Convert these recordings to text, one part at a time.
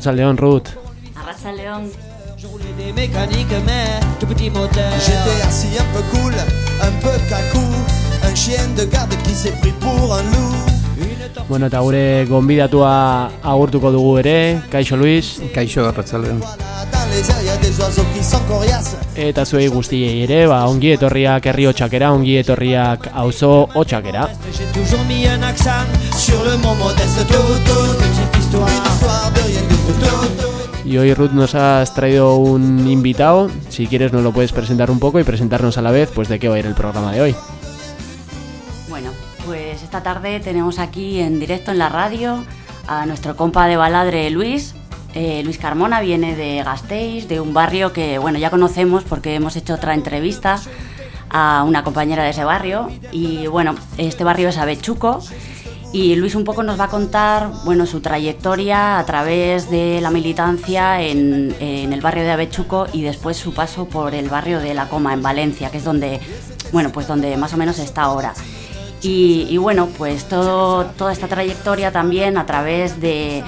Arratsaldeon Ruth. Arratsaldeon. Je roulais des mécaniques, mais tout petit moteur. J'étais assis un peu cool, un peu cacou, un chien de garde qui s'est pris pour un loup. Bueno, eta gure gonbidatua agurtuko dugu ere, Kaixo Luis, Kaixo arratsaldeon. Eta zuei guztiei ere, ba, ongi etorriak herri hotxakera, ongi etorriak auzo hotxakera. J'ai toujours mis un accent sur le mot modeste. Tout, tout, petite histoire. Une histoire de rien Y hoy Ruth nos has traído un invitado, si quieres nos lo puedes presentar un poco y presentarnos a la vez, pues de qué va a ir el programa de hoy. Bueno, pues esta tarde tenemos aquí en directo en la radio a nuestro compa de baladre Luis. Eh, Luis Carmona viene de Gasteiz, de un barrio que bueno ya conocemos porque hemos hecho otra entrevista a una compañera de ese barrio. Y bueno, este barrio es Avechuco. Y Luis un poco nos va a contar bueno, su trayectoria a través de la militancia en, en el barrio de Avechuco y después su paso por el barrio de La Coma en Valencia, que es donde, bueno, pues donde más o menos está ahora. Y, bueno, pues todo, toda esta trayectoria también a través de,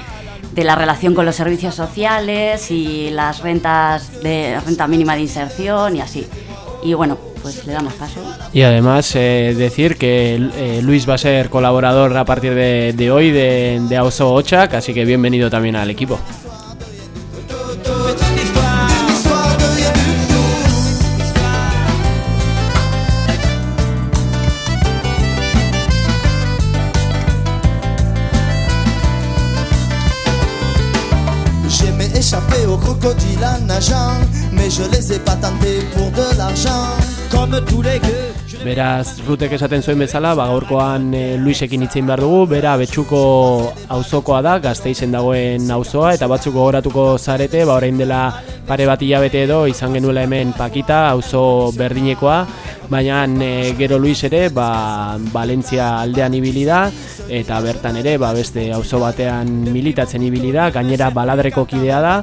de la relación con los servicios sociales y las rentas de renta mínima de inserción y así. Y bueno, pues le damos paso. Y además eh, decir que eh, Luis va a ser colaborador a partir de, hoy de, de Auzo Ochak, así que bienvenido también al equipo. Beraz, Rutek esaten zuen bezala, ba, gaurkoan e, Luisekin hitzein behar dugu, bera betxuko auzokoa da, gazteizen dagoen auzoa, eta batzuk gogoratuko zarete, ba, orain dela pare bat hilabete edo, izan genuela hemen pakita, auzo berdinekoa, baina e, gero Luis ere, ba, Valentzia aldean ibili da, eta bertan ere, ba, beste auzo batean militatzen ibili da, gainera baladreko kidea da,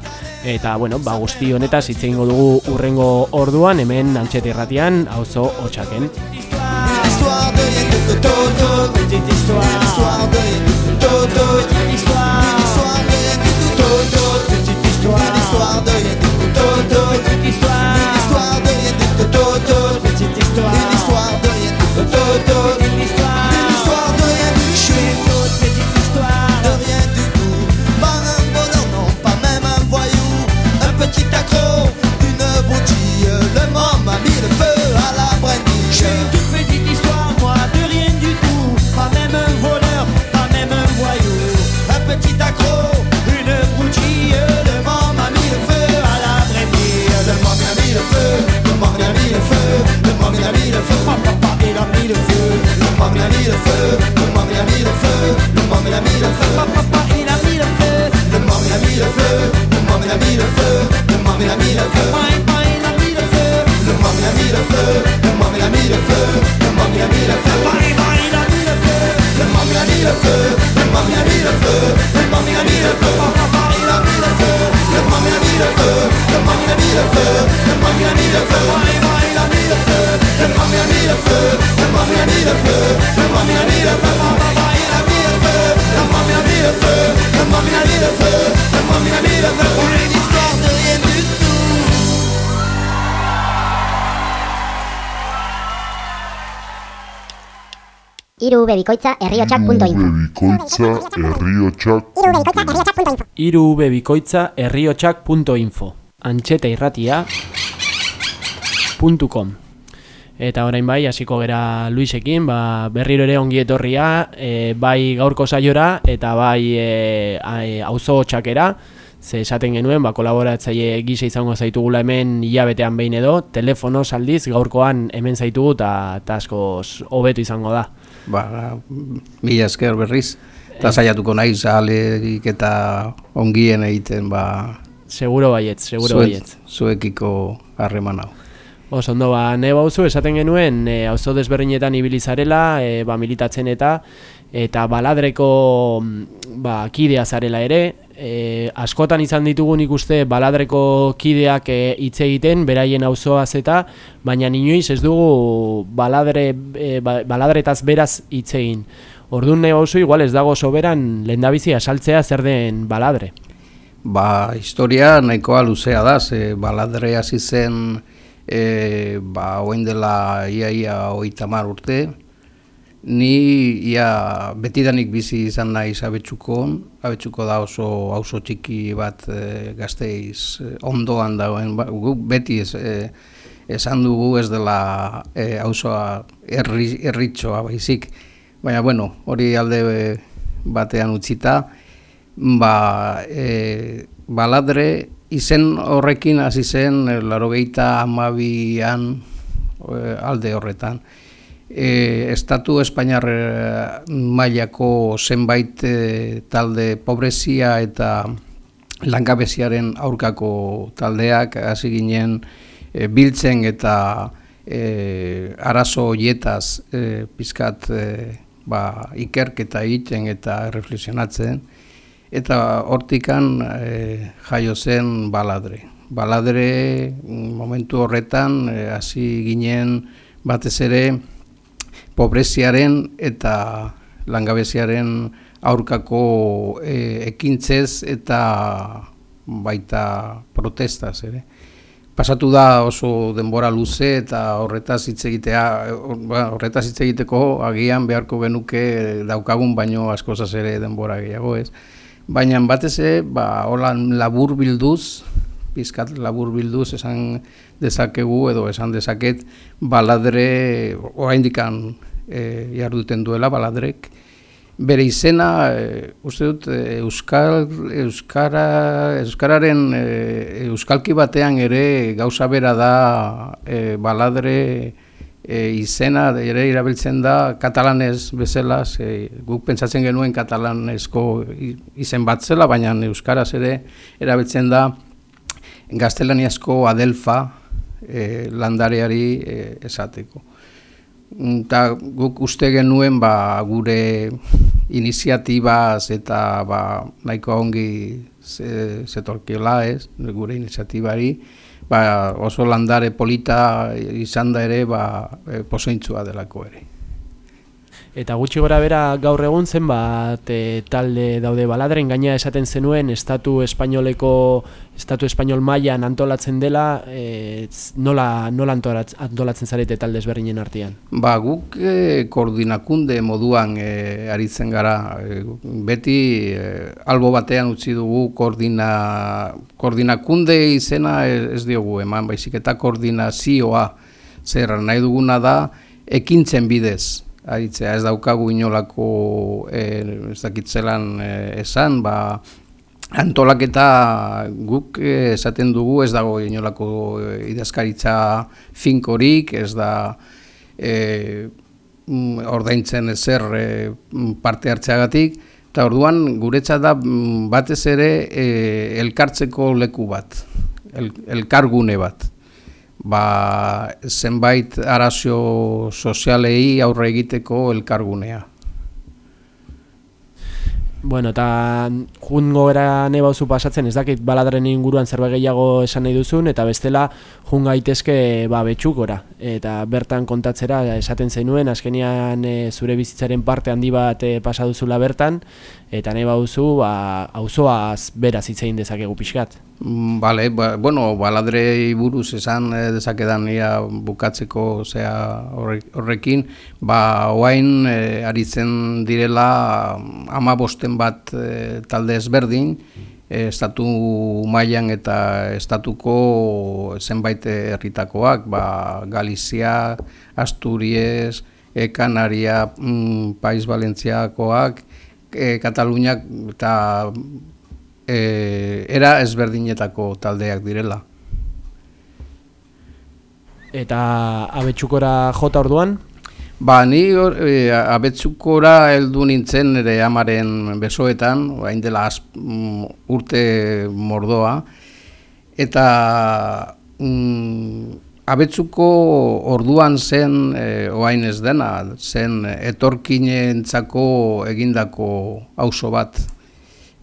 eta, bueno, ba, guzti honetaz hitz egingo dugu urrengo orduan, hemen antxete irratian, auzo hotxaken. Une histoire de Iru bebikoitza herriotxak.info Bikoitza herriotxak irubebikoitza herriotxak.info antxeta irratia .com. Eta orain bai, hasiko gera Luisekin, ba, berriro ere ongi etorria, e, bai gaurko saiora eta bai e, e, auzo txakera, ze esaten genuen, ba, kolaboratzaile gisa izango zaitugula hemen hilabetean behin edo, telefono saldiz gaurkoan hemen zaitugu eta eta askoz hobeto izango da. Ba, mila esker berriz. Eta saiatuko naiz alerik eta ongien egiten ba, Seguro baietz, seguro zuet- baietz. zuekiko harreman hau. Oso ondo, ba, ne bauzu, esaten genuen, e, auzo desberdinetan ibili zarela, e, ba, militatzen eta, eta baladreko mm, ba, kidea zarela ere, e, askotan izan ditugun ikuste baladreko kideak e, hitz egiten, beraien auzoaz eta, baina inoiz ez dugu baladre, e, ba, baladretaz beraz hitz egin. Orduan ne bauzu, igual ez dago soberan lehendabizi asaltzea zer den baladre. Ba, historia nahikoa luzea da, ze baladre hasi zen e, ba, oain dela ia ia hogeita hamar urte. Ni ia betidanik bizi izan naiz abetsukon, abetsuko da oso auzo txiki bat e, gazteiz e, ondoan dagoen, ba, guk beti ez, e, esan dugu ez dela e, auzoa herri, herritxoa baizik, baina bueno, hori alde batean utzita, ba, e, baladre izen horrekin hasi zen e, larogeita amabian e, alde horretan. E, Estatu Espainiar e, mailako zenbait e, talde pobrezia eta langabeziaren aurkako taldeak hasi ginen e, biltzen eta e, arazo hoietaz e, pizkat e, ba, ikerketa egiten eta reflexionatzen eta hortikan e, jaio zen baladre. Baladre momentu horretan e, hasi ginen batez ere pobreziaren eta langabeziaren aurkako e, ekintzez eta baita protestaz ere. Pasatu da oso denbora luze eta horretaz hitz egitea, ba, horretaz hitz egiteko agian beharko genuke daukagun baino askozaz ere denbora gehiago ez. Baina batez ere, ba, holan labur bilduz, pizkat labur bilduz esan dezakegu edo esan dezaket baladre oraindikan e, jarduten duela baladrek. Bere izena, e, uste dut, e, Euskal, Euskara, Euskararen e, Euskalki batean ere gauza bera da e, baladre e, izena ere erabiltzen da katalanez bezala, ze, guk pentsatzen genuen katalanezko izen bat zela, baina Euskaraz ere erabiltzen da gaztelaniazko adelfa e, landareari e, esateko. Eta guk uste genuen ba, gure iniziatibaz eta ba, nahiko ongi ze, zetorkiela ez, gure iniziatibari, ba, oso landare polita izan da ere ba, e, pozointzua delako ere. Eta gutxi gora bera gaur egun zenbat e, talde daude baladren gaina esaten zenuen estatu espainoleko estatu espainol mailan antolatzen dela e, nola, nola antolatz- antolatzen zarete talde ezberdinen artean. Ba, guk e, koordinakunde moduan e, aritzen gara. E, beti e, albo batean utzi dugu koordina, koordinakunde izena ez, ez diogu eman, baizik eta koordinazioa zer nahi duguna da ekintzen bidez. Aritzea ez daukagu inolako e, ez dakitzelan e, esan, ba, antolaketa guk eh, esaten dugu ez dago inolako eh, idazkaritza finkorik, ez da e, ordaintzen ezer e, parte hartzeagatik, eta orduan guretzat da mm, batez ere e, elkartzeko leku bat, el, elkargune bat. Ba, zenbait arazio sozialei aurre egiteko elkargunea. Bueno, eta jungo era nebauzu pasatzen, ez dakit baladren inguruan zerbait gehiago esan nahi duzun, eta bestela jun gaitezke ba, betxukora. Eta bertan kontatzera esaten zenuen, azkenian e, zure bizitzaren parte handi bat e, pasa duzula bertan, eta nahi bauzu, ba, auzoaz beraz hitz egin dezakegu pixkat. Mm, Bale, ba, bueno, baladrei buruz esan eh, dezakedan ia bukatzeko zea horre- horrekin, ba, oain eh, aritzen direla ama bosten bat eh, talde ezberdin, e, estatu mailan eta estatuko zenbait herritakoak, ba, Galizia, Asturies, e, Kanaria, mm, Paiz Valentziakoak, e, Kataluniak eta e, era ezberdinetako taldeak direla. Eta abetsukora jota orduan? Ba, ni hor, e, abetzukora heldu nintzen ere amaren besoetan, hain dela az, mm, urte mordoa, eta mm, abetzuko orduan zen, e, oain ez dena, zen etorkinentzako egindako auzo bat.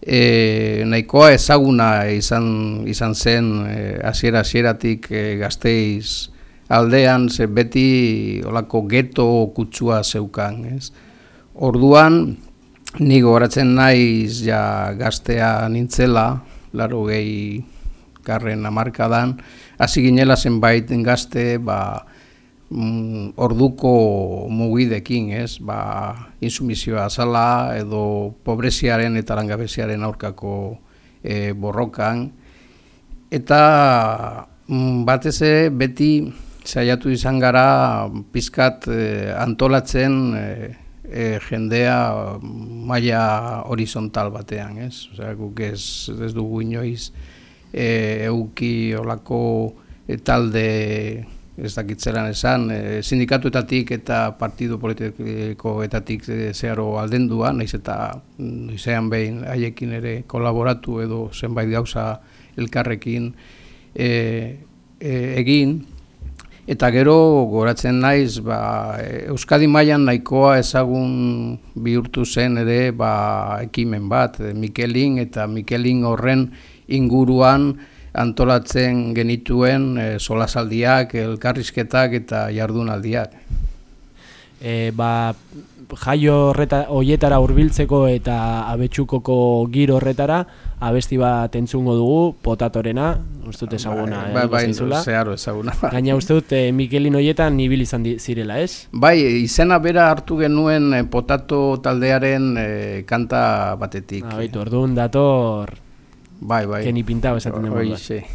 E, nahikoa ezaguna izan, izan zen e, hasiera hasieratik e, gazteiz, aldean ze beti olako geto kutsua zeukan, ez? Orduan, ni gogoratzen naiz ja gaztea nintzela, laro gehi garren amarkadan, hasi ginela zenbait gazte, ba, mm, orduko mugidekin, ez? Ba, insumizioa zala edo pobreziaren eta langabeziaren aurkako e, borrokan. Eta mm, batez ere beti saiatu izan gara pizkat eh, antolatzen eh, eh, jendea maila horizontal batean, ez? Osea, guk ez, ez dugu inoiz eh, euki olako eh, talde ez dakitzeran esan, eh, sindikatuetatik eta partidu politikoetatik eh, zeharo aldendua, naiz eta noizean behin haiekin ere kolaboratu edo zenbait gauza elkarrekin eh, eh, egin, Eta gero goratzen naiz, ba, Euskadi mailan nahikoa ezagun bihurtu zen ere ba, ekimen bat, Mikelin eta Mikelin horren inguruan antolatzen genituen e, solasaldiak, elkarrizketak eta jardunaldiak. E, ba, jaio horreta, oietara hurbiltzeko eta abetsukoko giro horretara, abesti bat entzungo dugu, potatorena, uste dut ezaguna. Bai, eh, bai, guztizula. zeharo ezaguna. Gaina uste dut eh, Mikelin oietan nibil izan zirela, ez? Bai, izena bera hartu genuen potato taldearen eh, kanta batetik. Ah, baitu, orduan dator Bai, bai. Kenny Pintao esaten den moduan. Hoixe.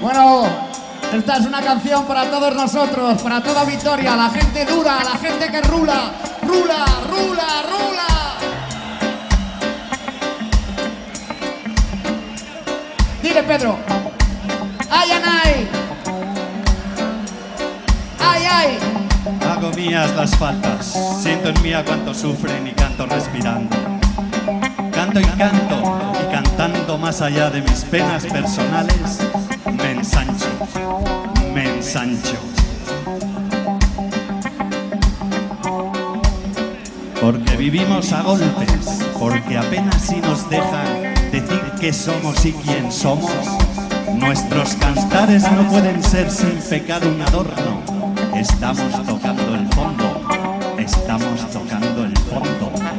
Bueno, esta es una canción para todos nosotros, para toda Vitoria, la gente dura, la gente que rula, rula, rula, rula. Dile, Pedro. Ay, Anay. Ay, ay. Mías las faltas, siento en mía cuánto sufren y canto respirando. Canto y canto, y cantando más allá de mis penas personales, me ensancho, me ensancho. Porque vivimos a golpes, porque apenas si nos dejan decir qué somos y quién somos. Nuestros cantares no pueden ser sin pecado un adorno. Estamos tocando el fondo, estamos tocando el fondo.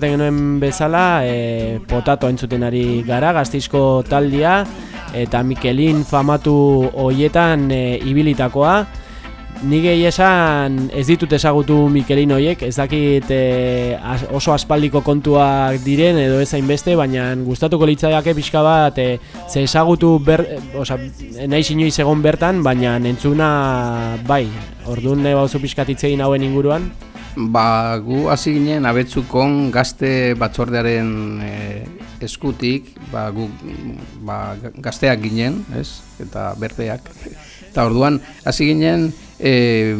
Esaten genuen bezala, e, potato entzuten ari gara, gaztizko taldia, eta Mikelin famatu hoietan e, ibilitakoa. Nik gehi esan ez ditut ezagutu Mikelin hoiek, ez dakit e, oso aspaldiko kontuak diren edo ez hainbeste, baina gustatuko litzaiake pixka bat e, ze ezagutu ber, e, oza, nahi inoiz egon bertan, baina entzuna bai, orduan nahi bauzu pixkat hitz egin hauen inguruan. Ba, gu hasi ginen abetzukon gazte batzordearen eh, eskutik, ba, gu ba, ga- gazteak ginen, ez? Eta berdeak. Eta orduan, hasi ginen, e,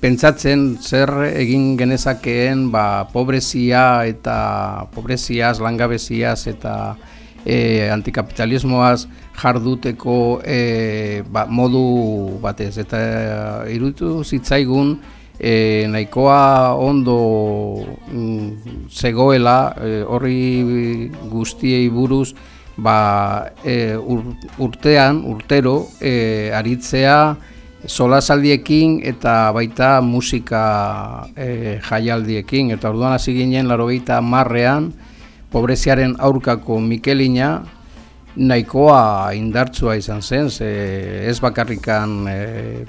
pentsatzen zer egin genezakeen ba, pobrezia eta pobreziaz, langabeziaz eta e, antikapitalismoaz jarduteko e, ba, modu batez. Eta e, iruditu zitzaigun e, nahikoa ondo mm, zegoela e, horri guztiei buruz ba, e, ur, urtean, urtero, e, aritzea, solasaldiekin eta baita musika e, jaialdiekin. Eta orduan hasi ginen laro marrean, pobreziaren aurkako Mikelina, nahikoa indartsua izan zen, ze ez bakarrikan e,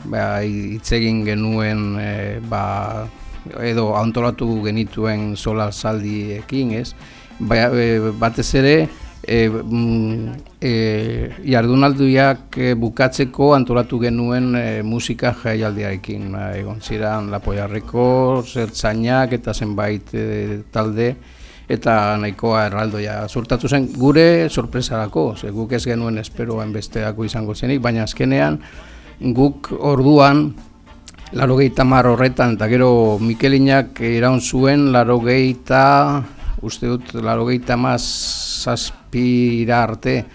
ba, itzegin genuen e, ba, edo antolatu genituen sola saldiekin, ez? Ba, e, batez ere, e, mm, e, jardunalduak bukatzeko antolatu genuen e, musika jaialdiarekin. Egon ziren Lapoiarreko, Zertzainak eta zenbait e, talde eta nahikoa erraldoia sortatu zen gure sorpresarako, ze guk ez genuen esperoan besteako izango zenik, baina azkenean guk orduan laro mar horretan, eta gero Mikelinak iraun zuen laro uste dut, laro zazpira arte.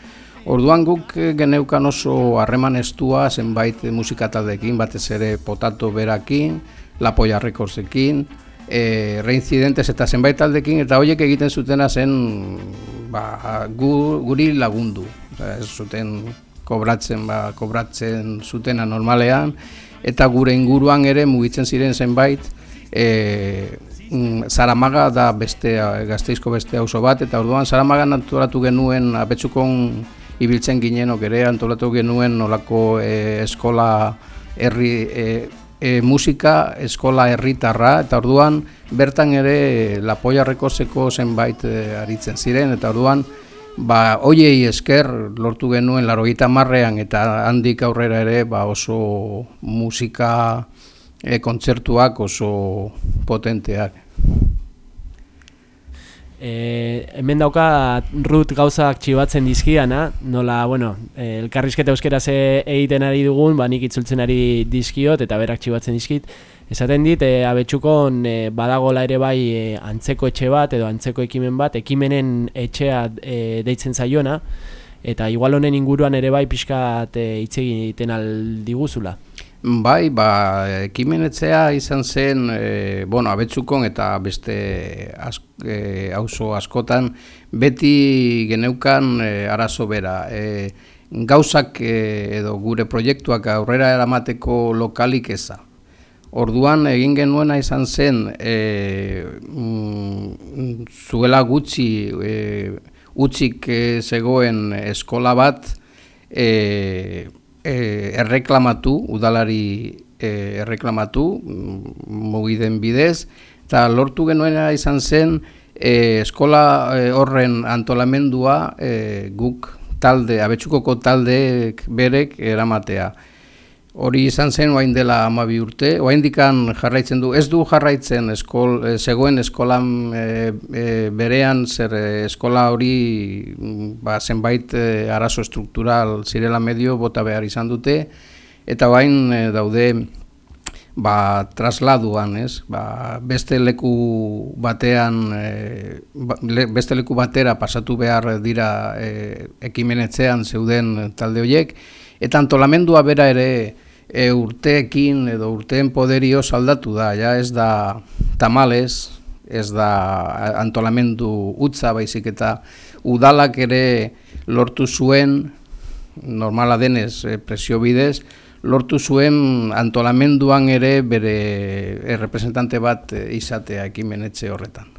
Orduan guk geneukan oso harreman estua zenbait musikataldekin, batez ere potato berakin, lapoia rekorzekin, e, reincidentes eta zenbait taldekin, eta horiek egiten zutena zen ba, gu, guri lagundu. ez zuten kobratzen, ba, kobratzen zutena normalean, eta gure inguruan ere mugitzen ziren zenbait, e, Mm, Zaramaga da beste gazteizko beste auzo bat eta orduan Zaramaga antolatu genuen apetsukon ibiltzen ginenok ere antolatu genuen nolako e, eskola herri e, e, musika eskola herritarra eta orduan bertan ere Lapoia Rekoseko zenbait e, aritzen ziren eta orduan ba hoiei esker lortu genuen 80ean eta handik aurrera ere ba oso musika e, kontzertuak oso potenteak. E, hemen dauka Ruth gauzak txibatzen dizkiana, nola, bueno, e, elkarrizketa euskeraz egiten ari dugun, ba, nik itzultzen ari dizkiot eta berak txibatzen dizkit. Esaten dit, e, abetsukon e, badagola ere bai e, antzeko etxe bat edo antzeko ekimen bat, ekimenen etxea e, deitzen zaiona, eta igual honen inguruan ere bai pixka hitz egiten aldiguzula. Bai, ba, ekimenetzea izan zen, e, bueno, abetzukon eta beste e, auzo askotan, beti geneukan e, arazo bera. E, gauzak e, edo gure proiektuak aurrera eramateko lokalik eza. Orduan egin genuena izan zen, e, mm, zuela gutxi e, utzik e, zegoen eskola bat, e, e, erreklamatu, udalari e, erreklamatu, mm, mugiden bidez, eta lortu genuena izan zen e, eskola e, horren antolamendua e, guk talde, abetsukoko taldeek berek eramatea. Hori izan zen oain dela amabi urte, oain dikan jarraitzen du, ez du jarraitzen eskol, e, zegoen eskolan e, e, berean, zer eskola hori mm, ba, zenbait arazo struktural zirela medio bota behar izan dute, eta oain daude ba, trasladuan, ez? Ba, beste leku batean, e, beste leku batera pasatu behar dira e, ekimenetzean zeuden talde horiek, eta antolamendua bera ere e, urteekin edo urteen poderio saldatu da, ja ez da tamales, ez da antolamendu utza baizik eta udalak ere lortu zuen, normala denez e, presio bidez, lortu zuen antolamenduan ere bere representante bat e, izatea ekimenetxe horretan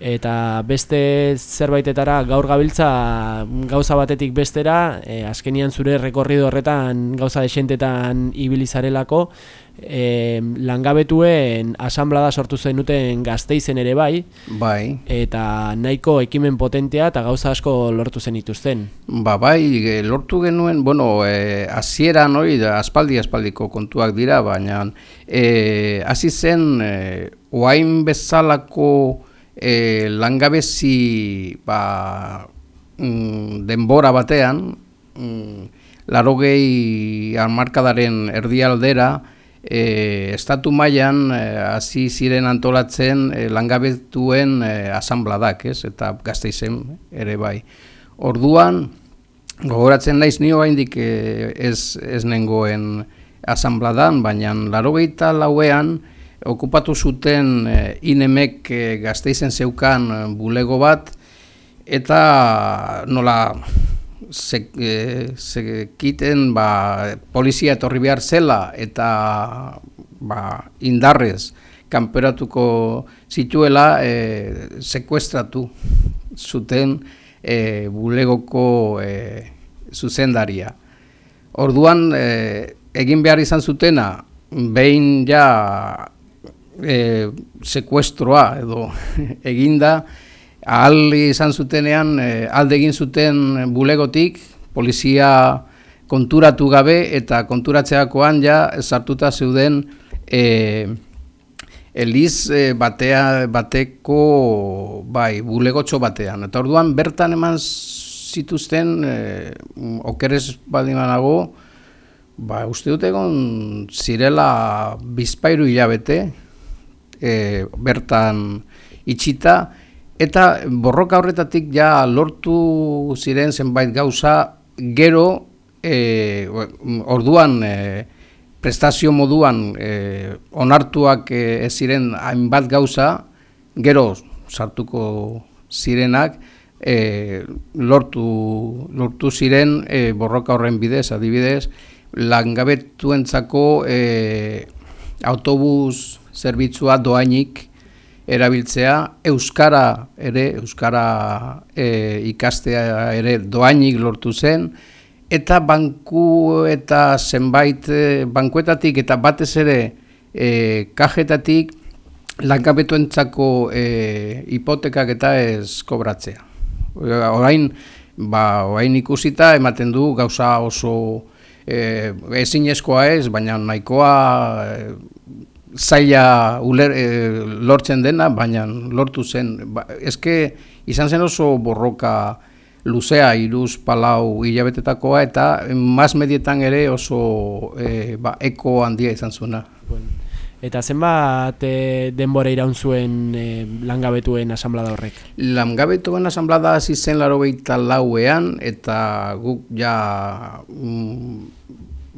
eta beste zerbaitetara gaur gabiltza gauza batetik bestera, e, azkenian zure rekorrido horretan gauza desentetan ibilizarelako, e, langabetuen asamblada sortu zenuten gazteizen ere bai, bai, eta nahiko ekimen potentea eta gauza asko lortu zen ituzten. Ba, bai, lortu genuen, bueno, e, aziera noi, aspaldi aspaldiko kontuak dira, baina e, hasi zen, e, oain bezalako e, langabezi ba, mm, denbora batean mm, larogei hamarkadaren erdialdera, e, estatu mailan e, hasi ziren antolatzen e, langabetuen e, asanbladak, ez? Eta gazteizen ere bai. Orduan, gogoratzen naiz nio haindik e, ez, ez nengoen asanbladan, baina larogeita lauean, okupatu zuten e, inemek e, gazteizen zeukan e, bulego bat, eta nola zekiten e, ba, polizia etorri behar zela eta ba, indarrez kanperatuko zituela e, sekuestratu zuten e, bulegoko e, zuzendaria. Orduan e, egin behar izan zutena behin ja e, sekuestroa edo eginda ahal izan zutenean, e, alde egin zuten bulegotik, polizia konturatu gabe eta konturatzeakoan ja sartuta zeuden e, eliz e, batea, bateko bai, bulegotxo batean. Eta orduan bertan eman zituzten e, okeres baldimanago, ba, uste dut egon zirela bizpairu hilabete e, bertan itxita, Eta borroka horretatik ja lortu ziren zenbait gauza. Gero e, orduan e, prestazio moduan e, onartuak ez ziren hainbat gauza. Gero sartuko zirenak e, lortu, lortu ziren e, borroka horren bidez, adibidez, langabetuentzako e, autobus zerbitzua doainik erabiltzea, euskara ere, euskara e, ikastea ere doainik lortu zen, eta banku eta zenbait e, bankuetatik eta batez ere e, kajetatik langabetuentzako e, hipotekak eta ez kobratzea. Orain, ba, orain ikusita ematen du gauza oso e, ezinezkoa ez, baina nahikoa e, zaila uler, e, lortzen dena, baina lortu zen. Ba, eske izan zen oso borroka luzea, iruz, palau, hilabetetakoa, eta maz medietan ere oso e, ba, eko handia izan zuena. Eta zenbat e, denbora iraun zuen e, langabetuen asamblada horrek? Langabetuen asamblada hasi zen laro lauean, eta guk ja mm,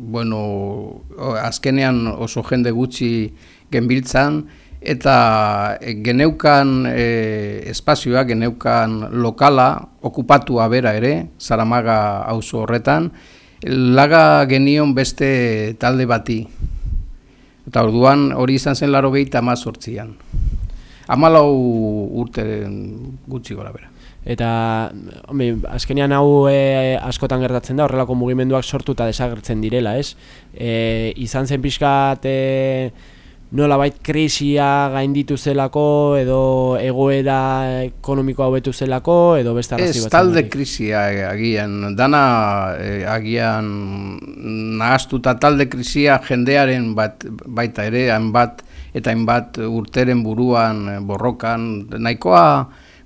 bueno, azkenean oso jende gutxi genbiltzan, eta geneukan e, espazioa, geneukan lokala, okupatua bera ere, Zaramaga auzo horretan, laga genion beste talde bati. Eta orduan hori izan zen laro gehi eta mazortzian. Amalau urte gutxi gora bera. Eta, hombre, azkenean hau e, askotan gertatzen da, horrelako mugimenduak sortu eta desagertzen direla, ez? E, izan zen pixkat e, nola bait krisia gainditu zelako, edo egoera ekonomikoa hobetu zelako, edo beste arrazi bat. Ez talde krisia agian, dana e, agian nahaztuta talde krisia jendearen bat, baita ere, hainbat eta hainbat urteren buruan borrokan, nahikoa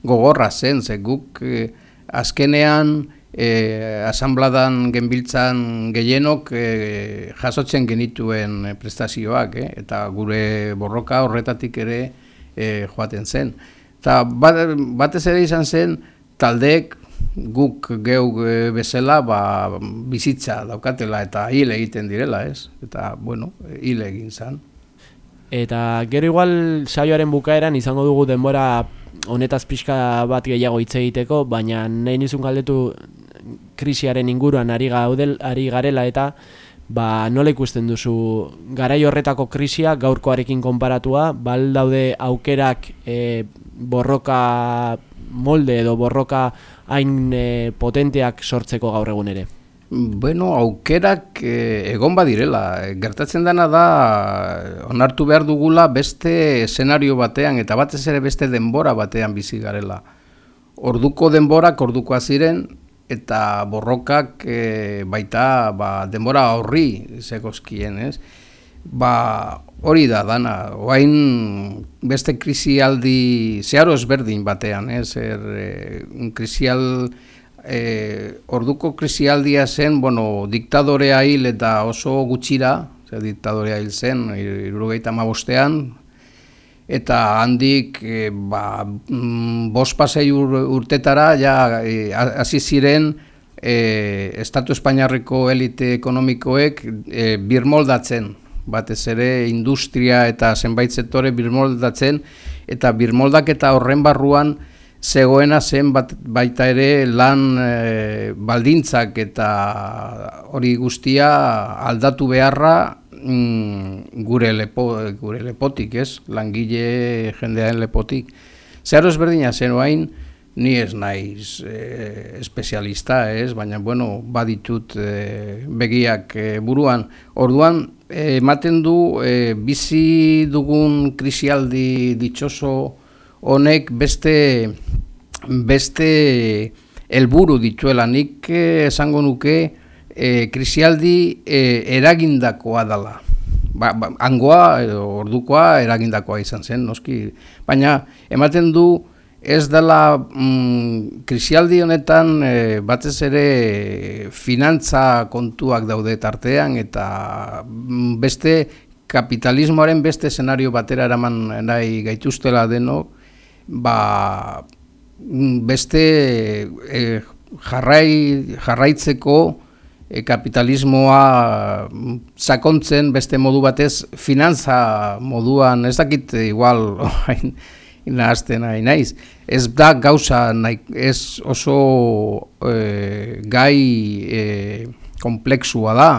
gogorra zen, ze guk eh, azkenean eh, asanbladan genbiltzan gehienok eh, jasotzen genituen prestazioak, eh, eta gure borroka horretatik ere eh, joaten zen. Eta bat, batez ere izan zen, taldeek guk geu bezala ba, bizitza daukatela eta hil egiten direla, ez? Eta, bueno, hil egin zen. Eta gero igual saioaren bukaeran izango dugu denbora honetaz pixka bat gehiago hitz egiteko, baina nahi nizun galdetu krisiaren inguruan ari gaudel, ari garela eta ba, nola ikusten duzu garai horretako krisia gaurkoarekin konparatua, bal daude aukerak e, borroka molde edo borroka hain e, potenteak sortzeko gaur egun ere? Bueno, aukerak eh, egon badirela. Gertatzen dena da, onartu behar dugula beste eszenario batean, eta batez ere beste denbora batean bizi garela. Orduko denborak ordukoa ziren, eta borrokak eh, baita ba, denbora horri zegoskien, ez? Ba, hori da, dana, oain beste krisialdi, zeharo ezberdin batean, ez? Er, eh, krisial e, orduko krisialdia zen, bueno, diktadorea hil eta oso gutxira, ze diktadorea hil zen, irurogeita mabostean, eta handik e, ba, mm, bost pasei ur, urtetara ja e, hasi ziren e, Estatu Espainiarreko elite ekonomikoek e, birmoldatzen, batez ere industria eta zenbait sektore birmoldatzen, eta birmoldak eta horren barruan zegoena zen bat, baita ere lan e, baldintzak eta hori guztia aldatu beharra mm, gure, lepo, gure lepotik, ez? Langile jendearen lepotik. Zeharo ezberdina zen oain, ni ez naiz e, espezialista, ez? Baina, bueno, baditut e, begiak e, buruan. Orduan, ematen du, e, bizi dugun krisialdi ditxoso honek beste beste helburu dituela nik eh, esango nuke e, krisialdi e, eragindakoa dela. Ba, ba, angoa edo ordukoa eragindakoa izan zen, noski. Baina ematen du ez dela mm, krisialdi honetan e, batez ere finantza kontuak daude tartean eta mm, beste kapitalismoaren beste eszenario batera eraman nahi gaituztela denok, ba, beste e, jarrai, jarraitzeko e, kapitalismoa mm, sakontzen beste modu batez finantza moduan ez dakit igual nahazten nahi naiz. Ez da gauza nahi, ez oso e, gai e, komplexua da,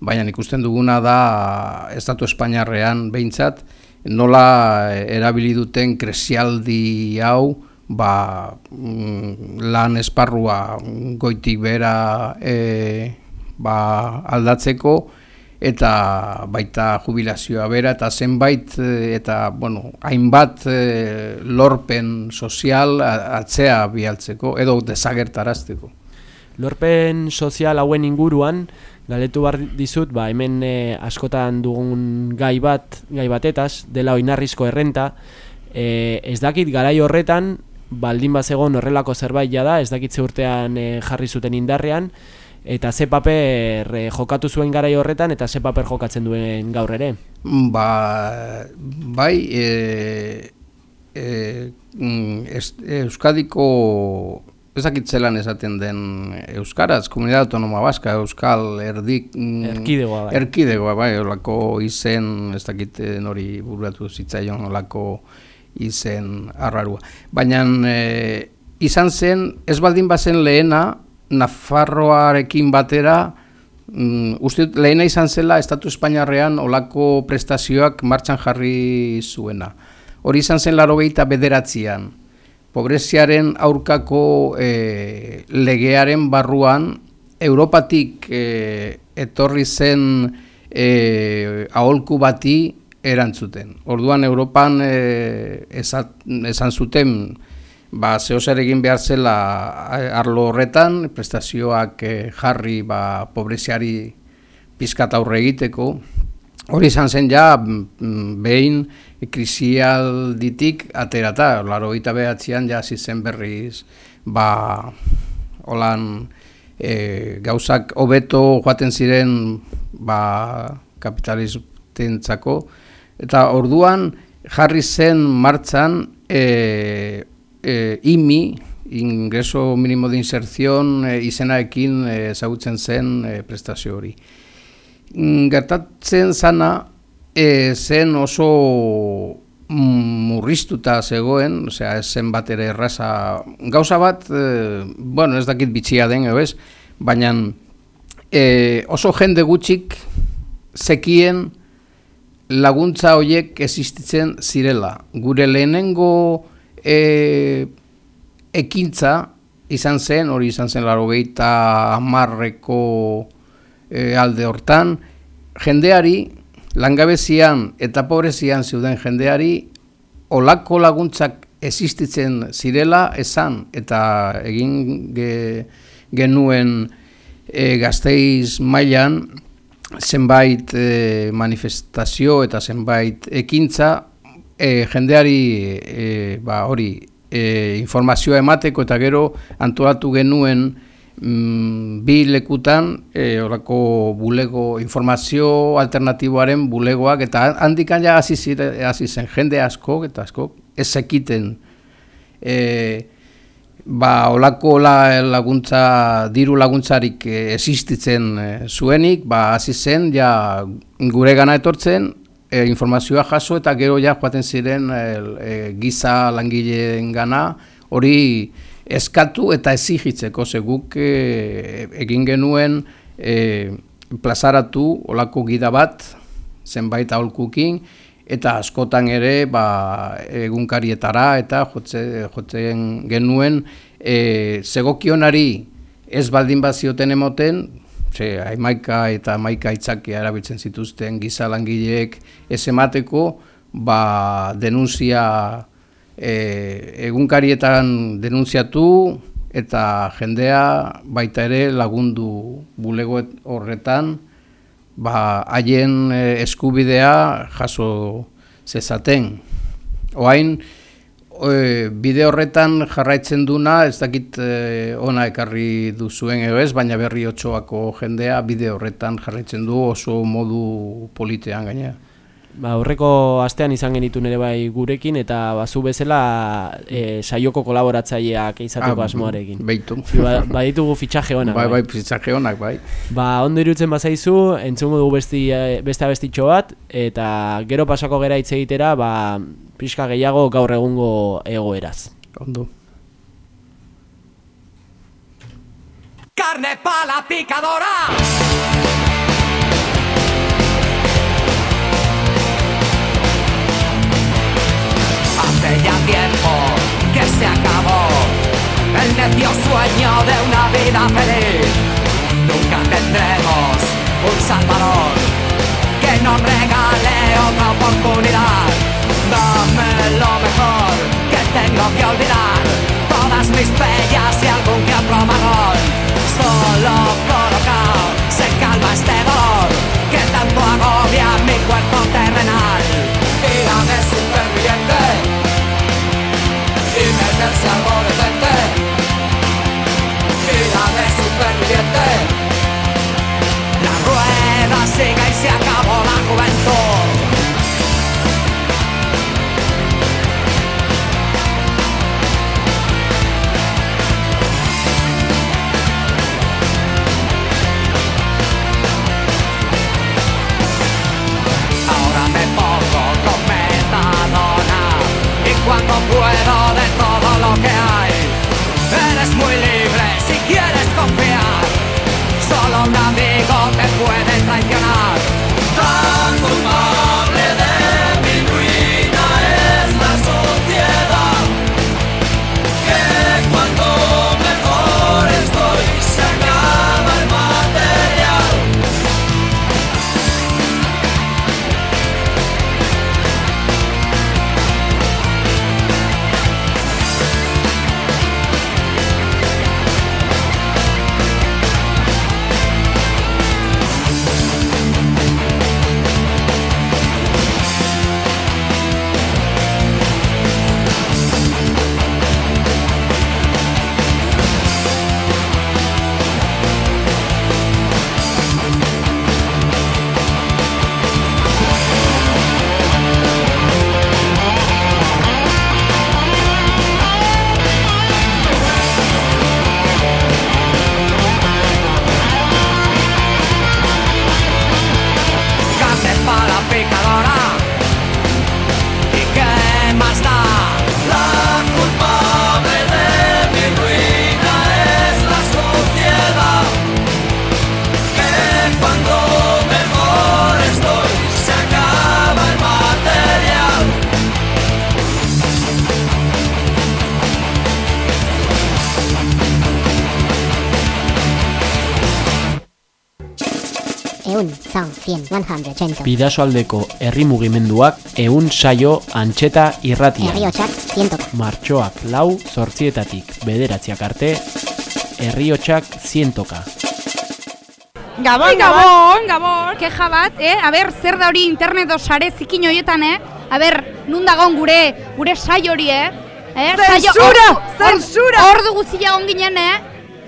baina ikusten duguna da Estatu Espainiarrean behintzat, nola erabili duten kresialdi hau ba, mm, lan esparrua goitik bera e, ba, aldatzeko eta baita jubilazioa bera eta zenbait e, eta bueno, hainbat e, lorpen sozial atzea bialtzeko edo desagertarazteko. Lorpen sozial hauen inguruan, galetu bar dizut, ba, hemen e, askotan dugun gai bat, gai batetaz, dela oinarrizko errenta, e, ez dakit garai horretan, baldin bat zegoen horrelako zerbait da, ez dakit ze urtean e, jarri zuten indarrean, eta ze paper e, jokatu zuen garai horretan, eta ze paper jokatzen duen gaur ere? Ba, bai, e, e, Euskadiko ezakitzelan esaten den Euskaraz, Komunidad Autonoma Baska, Euskal Erdik... Mm, erkidegoa, bai. Erkidegoa, bai, olako izen, ez dakit hori bururatu zitzaion, olako izen arrarua. Baina e, izan zen, ez baldin bazen lehena, Nafarroarekin batera, mm, uste lehena izan zela Estatu Espainiarrean olako prestazioak martxan jarri zuena. Hori izan zen laro bederatzean pobreziaren aurkako e, legearen barruan, Europatik e, etorri zen e, aholku bati erantzuten. Orduan Europan e, esan zuten ba, zehozer egin behar zela arlo horretan, prestazioak e, jarri ba, pobreziari pizkat aurre egiteko. Hori izan zen ja behin krisialditik aterata, laro gita behatzean ja zizen berriz, ba, holan, e, gauzak hobeto joaten ziren ba, kapitalistentzako, eta orduan jarri zen martzan e, e, IMI, ingreso minimo de inserción e, izenaekin ezagutzen zen e, prestazio hori. Gertatzen zana, e, zen oso murriztuta zegoen, osea, zen bat ere erraza, gauza bat, e, bueno, ez dakit bitxia den, ez, baina e, oso jende gutxik zekien laguntza horiek existitzen zirela. Gure lehenengo e, ekintza izan zen, hori izan zen laro gehieta amarreko e, alde hortan, jendeari langabezian eta pobrezian zeuden jendeari olako laguntzak existitzen zirela esan eta egin genuen e, gazteiz mailan zenbait e, manifestazio eta zenbait ekintza e, jendeari e, ba, hori e, informazioa emateko eta gero antolatu genuen mm, bi lekutan e, orako bulego informazio alternatiboaren bulegoak eta handikan ja hasi hasi zen jende asko eta asko ez zekiten e, ba olako la, laguntza diru laguntzarik eh, existitzen eh, zuenik ba hasi zen ja gure gana etortzen e, informazioa jaso eta gero ja joaten ziren e, e, giza langileen gana. Hori eskatu eta ezigitzeko ze guk e, egin genuen e, plazaratu olako gida bat zenbait aholkukin eta askotan ere ba, egunkarietara eta jotze, jotzen genuen e, zegokionari ez baldin bazioten emoten, ze haimaika eta hamaika itzakia erabiltzen zituzten giza langileek ez emateko, ba, denunzia e, egunkarietan denunziatu eta jendea baita ere lagundu bulego horretan, ba, haien eh, eskubidea jaso zezaten. Oain, e, bide horretan jarraitzen duna, ez dakit e, ona ekarri duzuen edo ez, baina berri otxoako jendea bide horretan jarraitzen du oso modu politean gainea. Ba, horreko astean izan genitun ere bai gurekin eta bazu bezala e, saioko kolaboratzaileak izateko Ah, asmoarekin. Beitu. Ba, baditugu fitxaje onak. Bai, bai, fitxaje honak, bai. Ba, ondo irutzen bazaizu, entzungo dugu besti, beste abestitxo bat, eta gero pasako gera hitz egitera, ba, pixka gehiago gaur egungo egoeraz. Ondo. Carne pa la picadora. Necio sueño de una vida feliz. Nunca tendremos un salvador que nos regale otra oportunidad. Dame lo mejor que tengo que olvidar. Todas mis pellas y algún que otro marrón. Solo colocado se calma este dolor que tanto agobia mi cuerpo terrenal. Vida de superviviente y meterse algo decente. Sigue y se acabó la juventud. Ahora me pongo con metadona y cuando puedo de todo lo que hay. Eres muy libre Bidasoaldeko herri mugimenduak ehun saio antxeta irratia. Herriotsak, 100. Martxoak lau zortzietatik bederatziak arte, herriotsak zientoka. Gabon, gabon, gabon, keja bat, eh? A ber, zer da hori internet sare zikin horietan, eh? A ber, nun dagon gure, gure sai hori, eh? Eh, Zensura! saio- Zensura! Or- Ordu guztia on ginen, eh?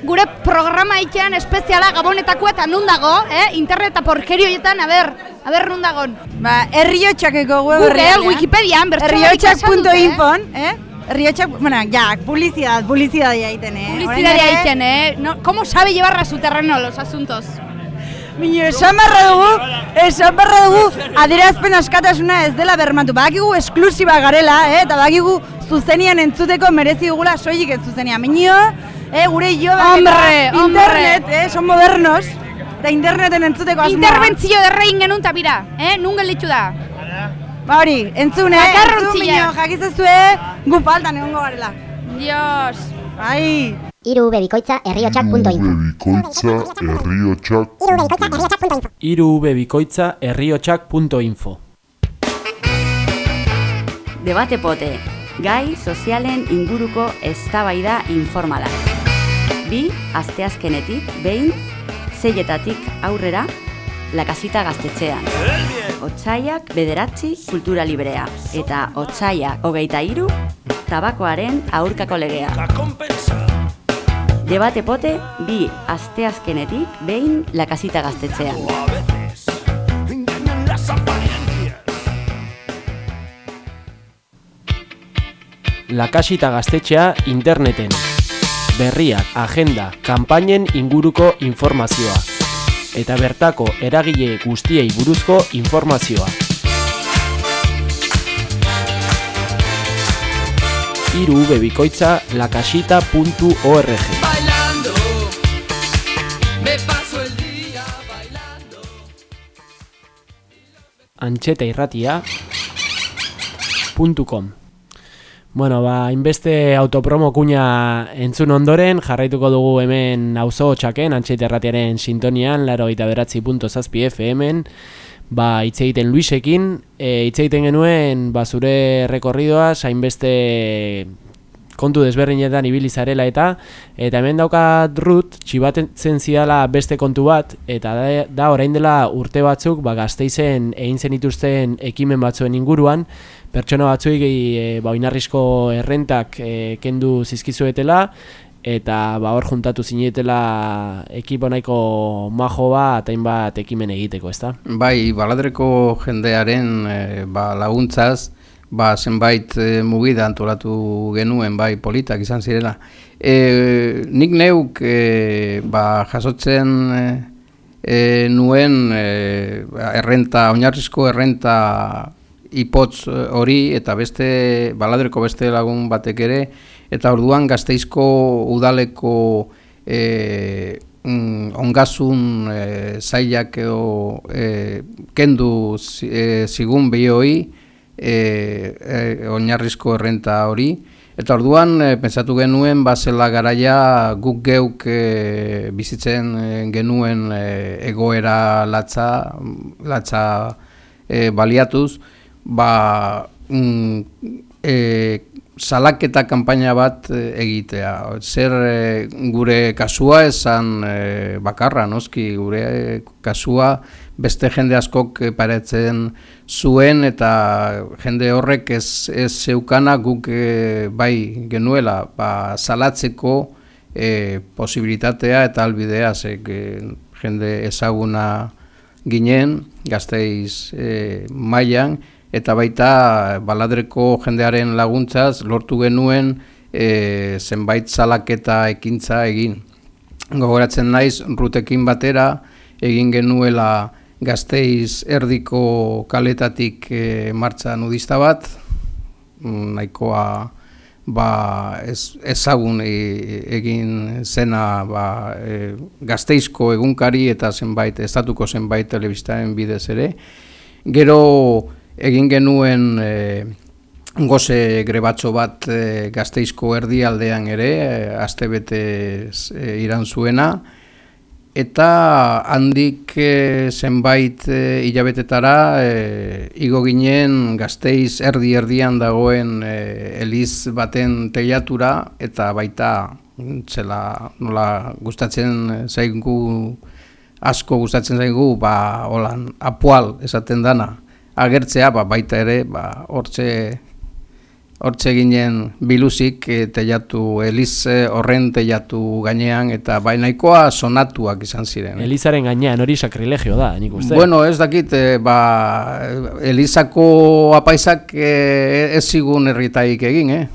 Gure programa ikean espeziala gabonetakoa eta nun dago, eh? Internet eta porkerio hoietan, a ber, a ber nun dagon. Ba, herriotxakeko web eh, orrialdea. Wikipedian, bertsolari kasan dute, eh? Herriotxak.infon, eh? Herriotxak, bueno, ja, publicidad, publicidad egiten, eh? Publizitaria egiten, eh? No, ¿Cómo sabe llevar a su terreno los asuntos? Mino, esan barra dugu, esan barra dugu, adierazpen askatasuna ez dela bermatu. Badakigu esklusiba garela, eh? eta badakigu zuzenian entzuteko merezi dugula soilik ez zuzenian. Mino, eh, gure jo Hombre, internet, hombre. eh, son modernos, eta interneten entzuteko asmoa. Interbentzio derrein genuen tapira, eh? Nun gelditu da? Ba hori, entzun, eh? Bakarrontzia. Entzun, Mino, jakizazue, gu faltan egongo garela. Dios. Bai. Hiru bebikoitza herriotxak.info Hiru bebikoitza herriotxak.info Debate pote, gai sozialen inguruko eztabaida informala. Bi, asteazkenetik, behin, zeietatik aurrera, La Casita gaztetxean. Otsaiak bederatzi kultura librea. Eta otsaiak hogeita iru, tabakoaren aurkako legea. Debate pote, bi, asteazkenetik, behin, La Casita gaztetxean. Lakasita gaztetxea interneten. Berriak, agenda, kanpainen inguruko informazioa. Eta bertako eragile guztiei buruzko informazioa. Iru bebikoitza lakasita.org Bailando, me paso el día bailando. antxeta Bueno, ba, inbeste autopromo kuña entzun ondoren, jarraituko dugu hemen auzo txaken, antxeta erratiaren sintonian, laro eta beratzi punto zazpi FM-en, ba, hitz egiten Luisekin, e, hitz egiten genuen, ba, zure rekorridoa, hainbeste kontu desberdinetan ibili zarela eta eta hemen daukat Ruth txibatzen zidala beste kontu bat eta da, da orain dela urte batzuk ba Gasteizen egin zenituzten ekimen batzuen inguruan pertsona batzuei e, ba oinarrizko errentak e, kendu zizkizuetela eta ba hor juntatu zinetela ekipo nahiko majo bat hainbat ekimen egiteko, ezta? Bai, baladreko jendearen e, ba, laguntzaz, ba, zenbait e, mugida antolatu genuen, bai, politak izan zirela. E, nik neuk e, ba, jasotzen e, e, nuen e, errenta, oinarrizko errenta ipotz hori eta beste baladreko beste lagun batek ere. Eta orduan gazteizko udaleko e, ongasun e, zailak edo e, kendu zi- e, zigun behoi e, e, oinarrizko errenta hori. Eta orduan e, pentsatu genuen bazela garaia guk geuk e, bizitzen genuen e, egoera latza latza e, baliatuz ba mm, e, salaketa kanpaina bat e, egitea. Zer e, gure kasua esan e, bakarra, noski gure e, kasua beste jende askok paretzen zuen eta jende horrek ez, ez zeukana guk e, bai genuela ba, salatzeko e, posibilitatea eta albidea zek e, jende ezaguna ginen gazteiz e, mailan eta baita baladreko jendearen laguntzaz lortu genuen e, zenbait salaketa ekintza egin. Gogoratzen naiz rutekin batera egin genuela gazteiz erdiko kaletatik e, martxa nudista bat, mm, nahikoa ba, ez, ezagun e, egin zena ba, e, gazteizko egunkari eta zenbait, estatuko zenbait telebistaren bidez ere. Gero egin genuen e, goze grebatxo bat e, gazteizko erdialdean ere, e, astebete e, iran zuena, eta handik e, zenbait e, hilabetetara e, igo ginen gazteiz erdi erdian dagoen e, eliz baten teiatura eta baita zela nola gustatzen zaigu asko gustatzen zaigu ba holan apual esaten dana agertzea ba, baita ere ba hortze hortxe ginen biluzik e, teiatu eliz e, horren teiatu gainean eta bai nahikoa sonatuak izan ziren. eh. Elizaren gainean hori sakrilegio da, nik uste. Bueno, ez dakit, e, ba, Elizako apaisak e, ez zigun herritaik egin, eh?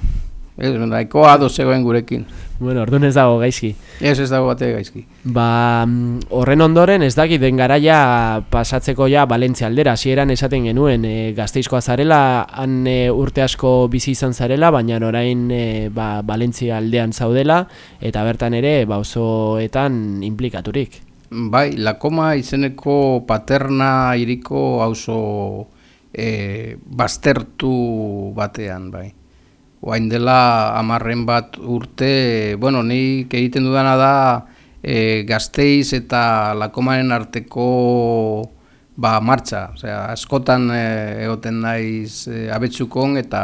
Ez, nahikoa ados zegoen gurekin. Bueno, orduan ez dago gaizki. Ez ez dago bate gaizki. Ba, mm, horren ondoren ez dakit den garaia pasatzeko ja Valentzia aldera. Hasieran esaten genuen e, gazteizkoa zarela, han e, urte asko bizi izan zarela, baina orain e, ba, Valentzia aldean zaudela, eta bertan ere ba, osoetan implikaturik. Bai, Lakoma izeneko paterna iriko auzo e, baztertu batean, bai. Oain dela amarren bat urte, bueno, nik egiten dudana da e, gazteiz eta lakomaren arteko ba, martxa. Osea, askotan e, egoten naiz e, abetsukon eta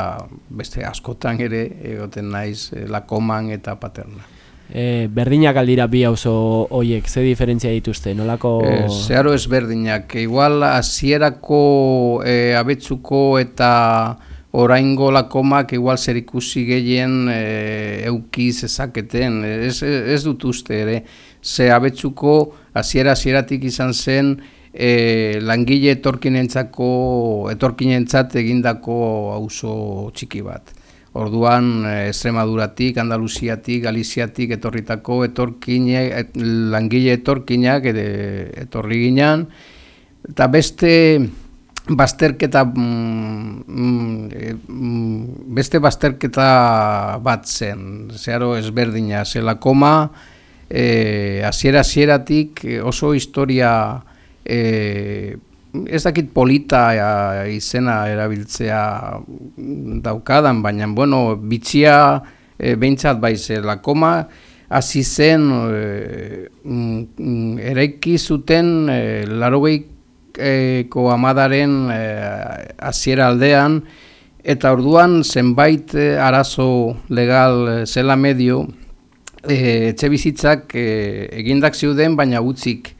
beste askotan ere egoten naiz e, lakoman eta paterna. E, berdinak aldira bi auzo hoiek, ze diferentzia dituzte, nolako... E, zeharo ezberdinak, igual hasierako e, abetzuko eta oraingo lakomak igual zer ikusi gehien e, euki zezaketen, ez, ez dut uste ere, ze abetzuko hasiera hasieratik izan zen e, langile etorkinentzako etorkinentzat egindako auzo txiki bat. Orduan eh, Extremaduratik, Andaluziatik, Galiziatik etorritako etorkine, et, langile etorkinak etorri ginean, eta beste bazterketa mm, mm, mm, beste bazterketa bat zen, zeharo ezberdina, zela koma, e, hasiera hasieratik e, oso historia e, ez dakit polita e, izena erabiltzea daukadan, baina bueno, bitxia e, behintzat bai zela koma, hasi zen e, mm, mm, eraiki zuten e, larogeik ko amadaren hasiera aldean eta orduan zenbait eh, arazo legal eh, zela medio eh, etxe bizitzak eh, egindak ziuden baina utzik.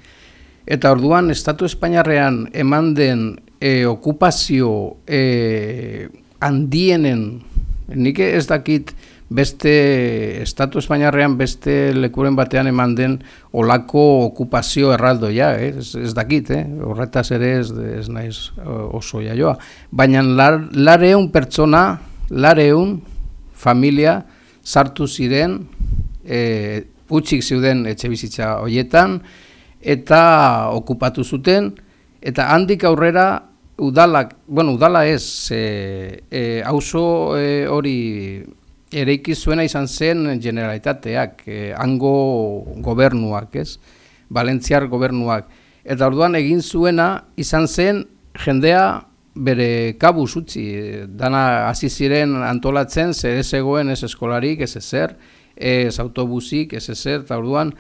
Eta orduan Estatu Espainiarrean eman den eh, okupazio eh, handienen nik ez dakit beste Estatu Espainiarrean beste lekuren batean eman den olako okupazio erraldoia, eh? ez, ez dakit, eh? horretaz ere ez, ez naiz oso jaioa. Baina lar, lareun pertsona, lareun familia sartu ziren, e, utxik zeuden etxe bizitza hoietan, eta okupatu zuten, eta handik aurrera udalak, bueno, udala ez, e, e, auzo hori ereiki zuena izan zen generalitateak, eh, hango gobernuak, ez? Valentziar gobernuak. Eta orduan egin zuena izan zen jendea bere kabuz utzi. Dana hasi ziren antolatzen, zer ez egoen ez eskolarik, ez ezer, ez autobusik, ez ezer, eta orduan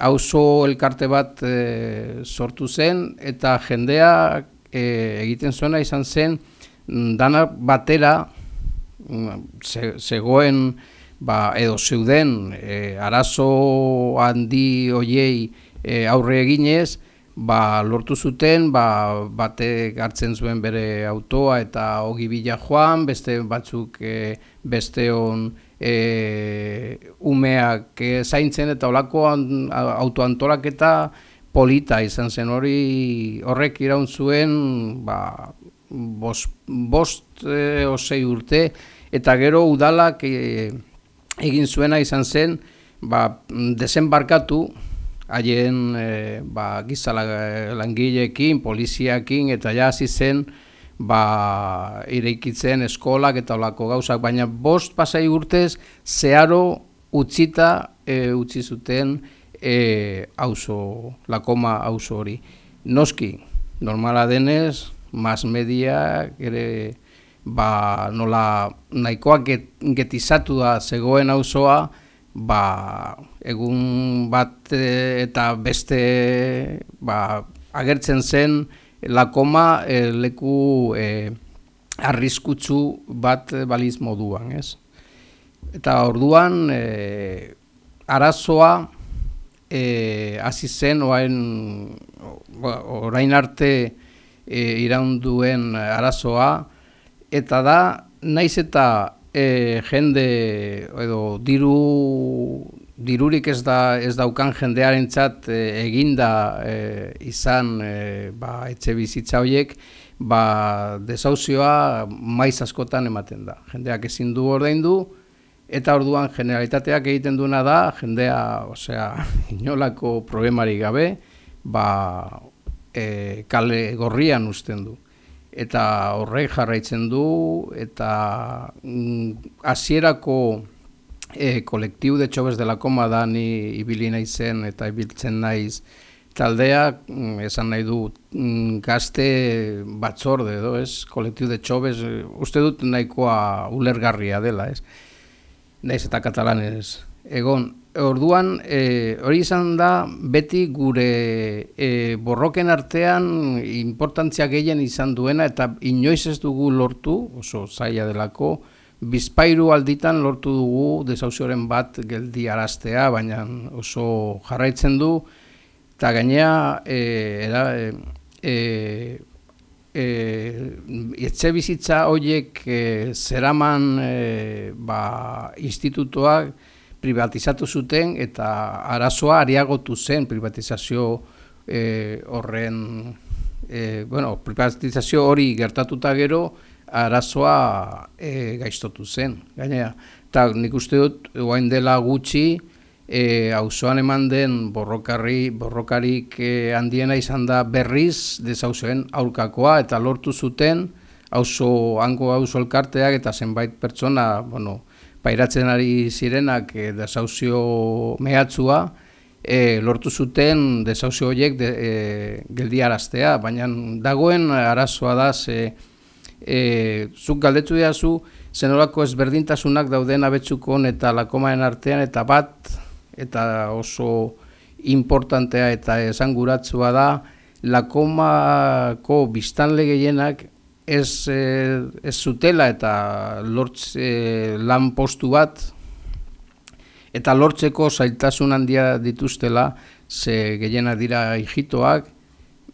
auzo elkarte bat e, sortu zen, eta jendea e, egiten zuena izan zen, dana batera, zegoen ba, edo zeuden e, arazo handi hoiei e, aurre eginez, ba, lortu zuten, ba, bate hartzen zuen bere autoa eta hogi bila joan, beste batzuk e, beste hon e, umeak e, zaintzen eta olako autoantolak eta polita izan zen. Hori horrek iraun zuen ba, bost, bost e, osei urte, eta gero udalak e, egin zuena izan zen, ba, desenbarkatu, haien e, ba, gizala langileekin, poliziakin, eta ja hasi zen, ba, ireikitzen eskolak eta olako gauzak, baina bost pasai urtez, zeharo utzita e, utzi zuten e, auzo, lakoma auzo hori. Noski, normala denez, mas media ere ba, nola nahikoak get, getizatu da zegoen auzoa ba, egun bat e, eta beste ba, agertzen zen lakoma e, leku e, arriskutsu bat baliz moduan, ez? Eta orduan e, arazoa e, hasi zen orain, orain arte e, iraunduen arazoa, eta da, naiz eta e, jende edo diru dirurik ez da ez daukan jendearentzat e, eginda e, izan e, ba, etxe bizitza horiek ba, desauzioa maiz askotan ematen da. Jendeak ezin du ordaindu eta orduan generalitateak egiten duena da jendea, osea, inolako problemarik gabe, ba, e, kale gorrian uzten du. Eta horrek jarraitzen du eta mm, hasierako e, kolektiu de txobes de la koma da ni ibili naizen eta ibiltzen naiz taldea mm, esan nahi du mm, gazte batzorde edo ez? Kolektiu de txobes uste dut nahikoa ulergarria dela ez? Naiz eta katalanez egon Orduan, e, hori izan da, beti gure e, borroken artean importantzia gehien izan duena eta inoiz ez dugu lortu, oso zaila delako, bizpairu alditan lortu dugu desauzioren bat geldi araztea, baina oso jarraitzen du, eta gainea, e, era, e, e, e, etxe bizitza horiek e, zeraman e, ba, institutuak, privatizatu zuten eta arazoa ariagotu zen privatizazio e, horren e, bueno, privatizazio hori gertatuta gero arazoa e, gaiztotu zen. Gainera eta nik uste dut guain dela gutxi e, auzoan eman den borrokarri borrokarik e, handiena izan da berriz desauzoen aurkakoa eta lortu zuten auzo hango auzo elkarteak eta zenbait pertsona bueno, pairatzen ari zirenak e, desauzio mehatzua, e, lortu zuten desauzio horiek de, e, geldiaraztea, baina dagoen arazoa da, ze, e, zuk galdetu diazu, zenolako ezberdintasunak dauden abetzukon eta lakomaen artean, eta bat, eta oso importantea eta esanguratzua da, lakomako biztanle gehienak ez, e, ez zutela eta lortz, e, lan postu bat eta lortzeko zailtasun handia dituztela ze gehiena dira hijitoak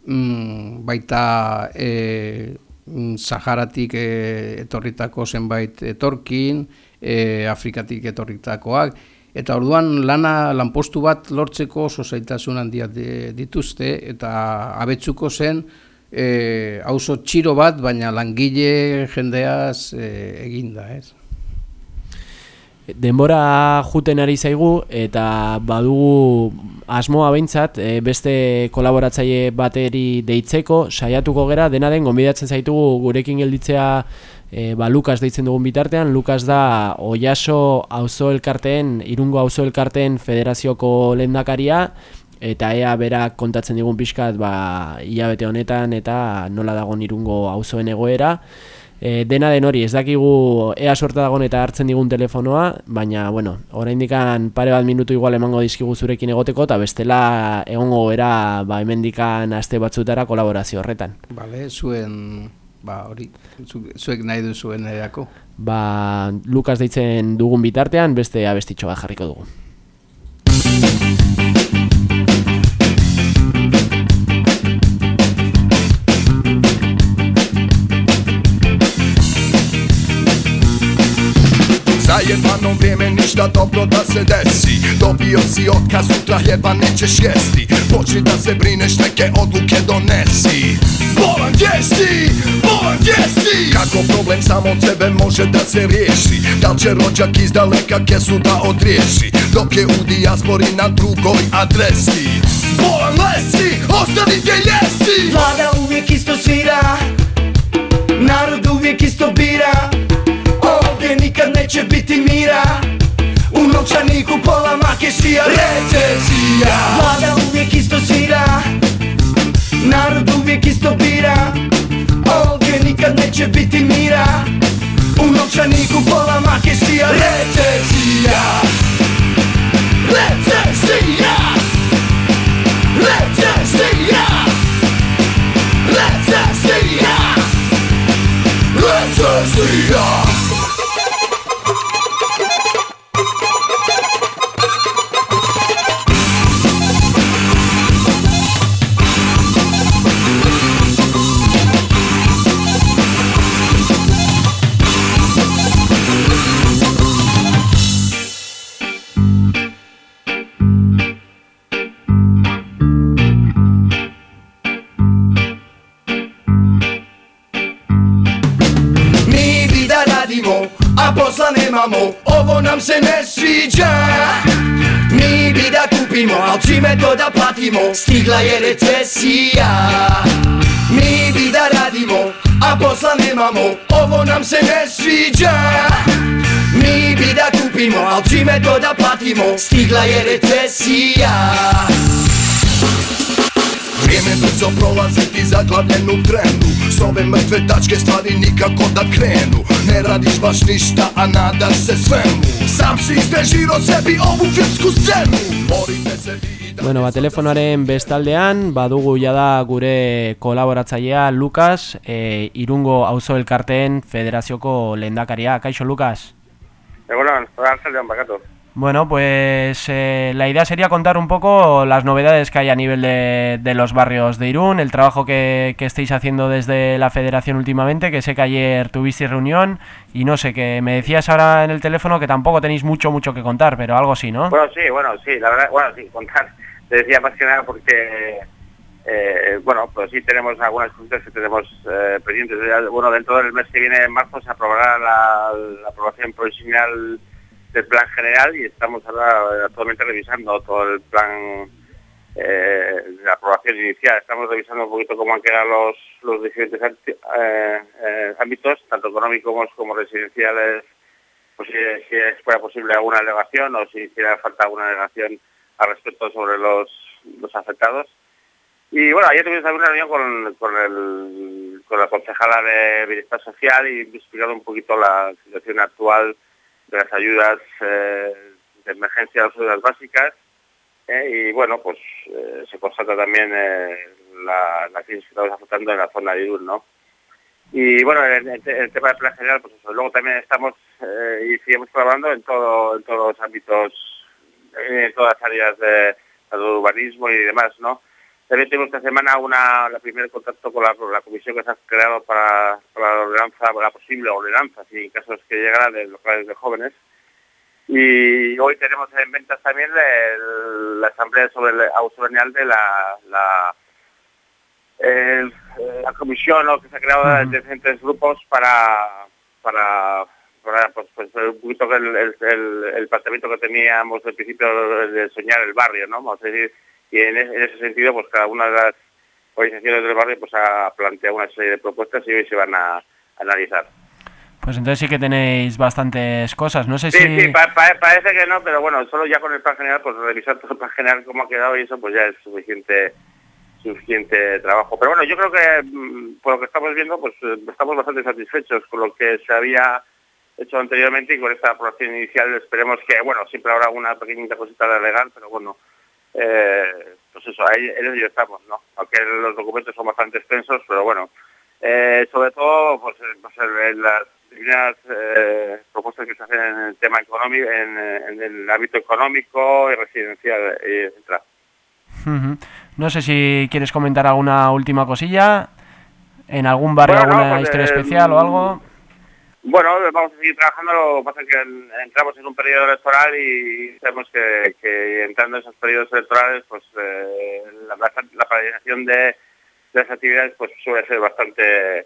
mm, baita e, Saharatik e, etorritako zenbait etorkin, e, Afrikatik etorritakoak, eta orduan lana lanpostu bat lortzeko oso zailtasun handia dituzte, eta abetsuko zen, e, auzo txiro bat, baina langile jendeaz e, eginda, ez? Denbora juten ari zaigu eta badugu asmoa behintzat e, beste kolaboratzaile bateri deitzeko saiatuko gera. Dena den gonbidatzen zaitugu gurekin gelditzea e, ba, Lukas deitzen dugun bitartean. Lukas da Oiaso auzo elkarteen irungo auzo elkarteen federazioko lehendakaria eta ea berak kontatzen digun pixkat ba, hilabete honetan eta nola dago irungo auzoen egoera. E, dena den hori, ez dakigu ea sorta dagoen eta hartzen digun telefonoa, baina, bueno, oraindikan pare bat minutu igual emango dizkigu zurekin egoteko, eta bestela egongo era ba, emendikan aste batzutara kolaborazio horretan. Bale, zuen, ba, hori, zuek nahi du zuen erako. Ba, Lukas deitzen dugun bitartean, beste abestitxo bat jarriko dugu. Jedno vrijeme ništa dobro da se desi. Dobio si otkaz, sutra hljeba nećeš jesti. Počni da se brineš, neke odluke donesi. Bolan gdje si, bolan gdje si? Kako problem samo od sebe može da se riješi? Da će rođak iz daleka kesu da odriješi? Dok je u dijaspori na drugoj adresi. Bolan lesi, ostavi gdje jesi. Vlada uvijek isto svira Narod uvijek isto bira neće biti mira. U novčaniku pola makešija Recesija. Vlada uvijek isto svira. Narod uvijek isto bira. Ovdje nikad neće biti mira. U novčaniku pola makešija Recesija Recesija. Recesija čime to da platimo. Stigla je recesija. Mi bi da radimo, a posla nemamo. Ovo nam se ne sviđa. Mi bi da kupimo, al čime to da platimo? Stigla je recesija. Vrijeme brzo prolazi ti zaglavljen u trenu S ove mrtve tačke stvari nikako da krenu. Ne radiš baš ništa, a nadaš se svemu. Sam si istežiro sebi ovu filmsku scenu. Borite se vi Bueno, ba, telefonoaren bestaldean, badugu jada gure kolaboratzailea Lukas, e, irungo auzo elkarteen federazioko lehendakaria. Kaixo, Lukas? Egunon, arratsaldeon bakatu. Bueno, pues eh, la idea sería contar un poco las novedades que hay a nivel de, de los barrios de Irún, el trabajo que, que estáis haciendo desde la federación últimamente, que sé que ayer tuvisteis reunión y no sé, que me decías ahora en el teléfono que tampoco tenéis mucho, mucho que contar, pero algo sí, ¿no? Bueno, sí, bueno, sí, la verdad, bueno, sí, contar. Te decía más que nada porque, eh, bueno, pues sí tenemos algunas cosas que tenemos eh, pendientes. Bueno, dentro del mes que viene, en marzo, se aprobará la, la aprobación provisional del plan general y estamos ahora actualmente revisando todo el plan eh, de aprobación inicial. Estamos revisando un poquito cómo han quedado los, los diferentes eh, ámbitos, tanto económicos como residenciales, pues si, si fuera posible alguna alegación o si hiciera falta alguna alegación al respecto sobre los, los afectados. Y bueno, ayer tuvimos una reunión con, con, con la concejala de Bienestar Social y explicado un poquito la situación actual de las ayudas eh, de emergencia, las ayudas básicas. eh, y bueno, pues eh, se constata también la, la crisis que estamos afrontando en la zona de Irún, ¿no? Y bueno, en el, el tema del plan general, pues eso. Luego también estamos y seguimos trabajando en, todo, en todos los ámbitos, en todas las áreas de, urbanismo y demás, ¿no? También tenemos esta semana una, la primer contacto con la, la comisión que se ha creado para, para la ordenanza, la posible ordenanza, si en casos que llegara de locales de jóvenes. Y hoy tenemos en ventas también el- la asamblea sobre el abuso venial de la, la, el- la comisión ¿no? que se ha creado de diferentes grupos para, para, pues, pues, un poquito el, el, planteamiento que teníamos al principio de soñar el barrio, ¿no? Vamos a decir, y en, en ese sentido, pues cada una de las organizaciones del barrio pues ha planteado una serie de propuestas y hoy se van a, a analizar. Pues entonces sí que tenéis bastantes cosas, no sé Sí, si... sí, pa- pa- parece que no, pero bueno, solo ya con el plan general, pues revisar todo el plan general cómo ha quedado y eso pues ya es suficiente suficiente trabajo. Pero bueno, yo creo que mm, por lo que estamos viendo, pues estamos bastante satisfechos con lo que se había hecho anteriormente y con esta aprobación inicial esperemos que, bueno, siempre habrá alguna pequeñita cosita de legal, pero bueno, eh, pues eso, ahí en ello estamos, ¿no? Aunque los documentos son bastante extensos, pero bueno, eh, sobre todo, pues, eh, pues, las primeras eh, propuestas que se hacen en el tema económico, en, en el ámbito económico y residencial, y etcétera. Ujú. No sé si quieres comentar alguna última cosilla, en algún barrio Bueno, alguna pues, historia especial o algo. Bueno, vamos a seguir trabajando, lo que pasa es que en- entramos en un periodo electoral y sabemos que, entrando en esos periodos electorales, pues eh, la, paralización de, las actividades pues suele ser bastante,